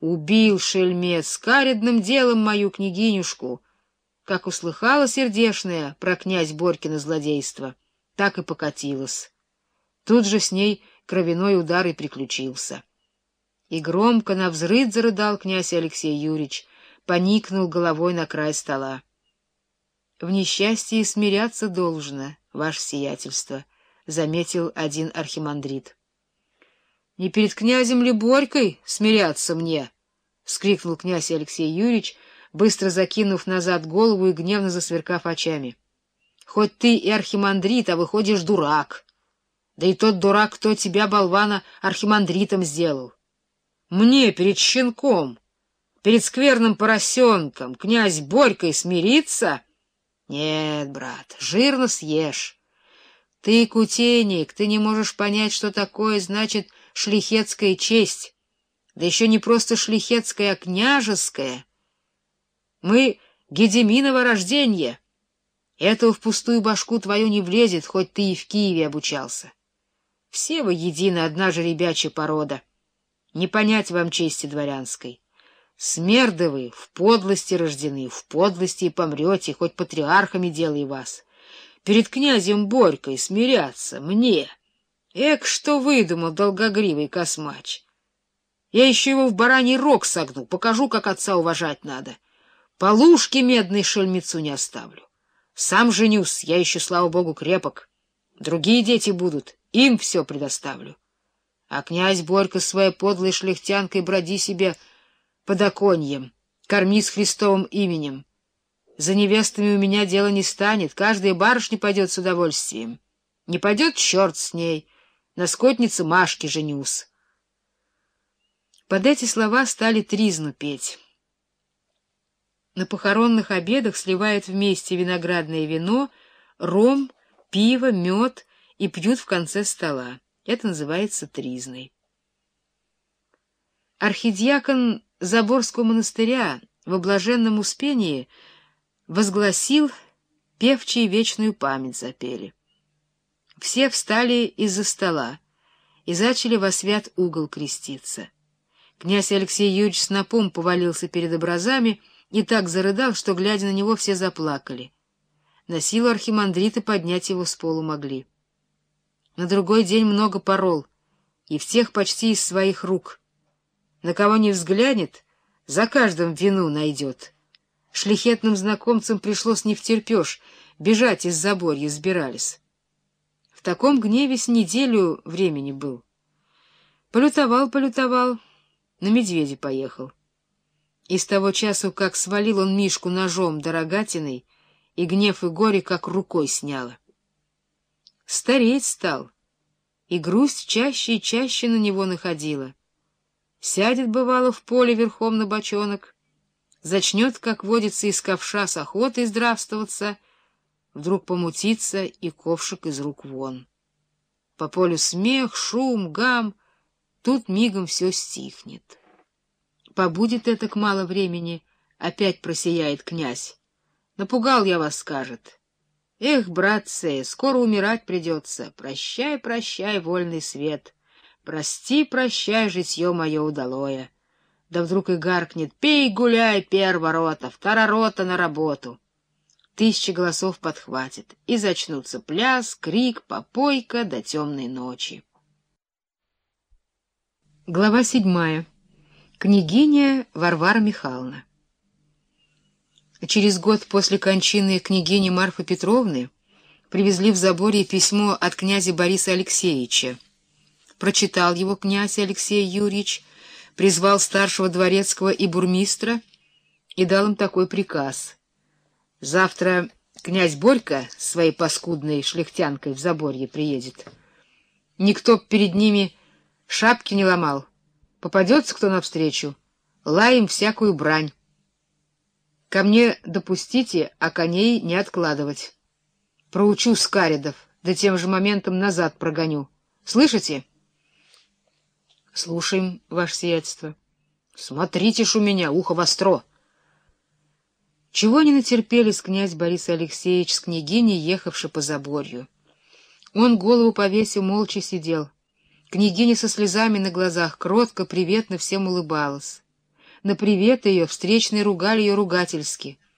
Убил шельмец скаредным делом мою княгинюшку. Как услыхала сердешная про князь Борькина злодейство, так и покатилась. Тут же с ней кровяной удар и приключился. И громко навзрыд зарыдал князь Алексей Юрьевич, поникнул головой на край стола. — В несчастье смиряться должно, ваше сиятельство, — заметил один архимандрит. — Не перед князем ли Борькой смиряться мне? — вскрикнул князь Алексей Юрьевич, быстро закинув назад голову и гневно засверкав очами. — Хоть ты и архимандрит, а выходишь дурак. Да и тот дурак, кто тебя, болвана, архимандритом сделал. Мне перед щенком, перед скверным поросенком, князь Борькой смириться? Нет, брат, жирно съешь. Ты кутейник, ты не можешь понять, что такое значит шлихетская честь. Да еще не просто шлихетская, а княжеская. Мы Гедеминово рождение. Этого в пустую башку твою не влезет, хоть ты и в Киеве обучался. Все вы едины, одна же ребячья порода. Не понять вам чести дворянской. Смерды вы в подлости рождены, в подлости и помрете, хоть патриархами делай вас. Перед князем Борькой смиряться мне. Эк, что выдумал долгогривый космач. Я еще его в бараний рог согну, покажу, как отца уважать надо. Полушки медной шельмецу не оставлю. Сам женюсь, я еще, слава богу, крепок. Другие дети будут, им все предоставлю. А князь Борька своей подлой шляхтянкой броди себе под оконьем, корми с Христовым именем. За невестами у меня дело не станет, каждая барышня пойдет с удовольствием. Не пойдет — черт с ней, на скотнице Машки женюсь. Под эти слова стали тризну петь. На похоронных обедах сливают вместе виноградное вино, ром, пиво, мед и пьют в конце стола. Это называется тризной. Архидиакон Заборского монастыря в облаженном успении возгласил, певчие вечную память запели. Все встали из-за стола и зачали во свят угол креститься. Князь Алексей Юрьевич снопом повалился перед образами и так зарыдал, что, глядя на него, все заплакали. На силу архимандрита поднять его с полу могли. На другой день много порол, и всех почти из своих рук. На кого не взглянет, за каждым вину найдет. Шлихетным знакомцам пришлось не втерпешь, бежать из заборья сбирались. В таком гневе с неделю времени был. Полютовал, полютовал, на медведя поехал. И с того часу, как свалил он Мишку ножом дорогатиной, и гнев и горе как рукой сняло. Стареть стал, и грусть чаще и чаще на него находила. Сядет, бывало, в поле верхом на бочонок, зачнет, как водится, из ковша с охотой здравствоваться, вдруг помутится и ковшик из рук вон. По полю смех, шум, гам, тут мигом все стихнет. Побудет это к мало времени, опять просияет князь. Напугал я вас, скажет. Эх, братцы, скоро умирать придется. Прощай, прощай, вольный свет. Прости, прощай, житье мое удалое. Да вдруг и гаркнет. Пей, гуляй, первая рота, вторая рота на работу. Тысячи голосов подхватит, и зачнутся пляс, крик, попойка до темной ночи. Глава седьмая. Княгиня Варвара Михайловна Через год после кончины княгини Марфы Петровны привезли в Заборье письмо от князя Бориса Алексеевича. Прочитал его князь Алексей Юрьевич, призвал старшего дворецкого и бурмистра и дал им такой приказ. Завтра князь Борька своей паскудной шляхтянкой в Заборье приедет. Никто перед ними шапки не ломал. Попадется кто навстречу, лаем всякую брань. Ко мне допустите, а коней не откладывать. Проучу скаридов, да тем же моментом назад прогоню. Слышите? — Слушаем, ваше сиятельство. — Смотрите ж у меня, ухо востро. Чего не натерпелись князь Борис Алексеевич с княгиней, ехавшей по заборью. Он голову повесил, молча сидел. Княгиня со слезами на глазах кротко, приветно всем улыбалась. на привет ее встречные ругали ее ругательски —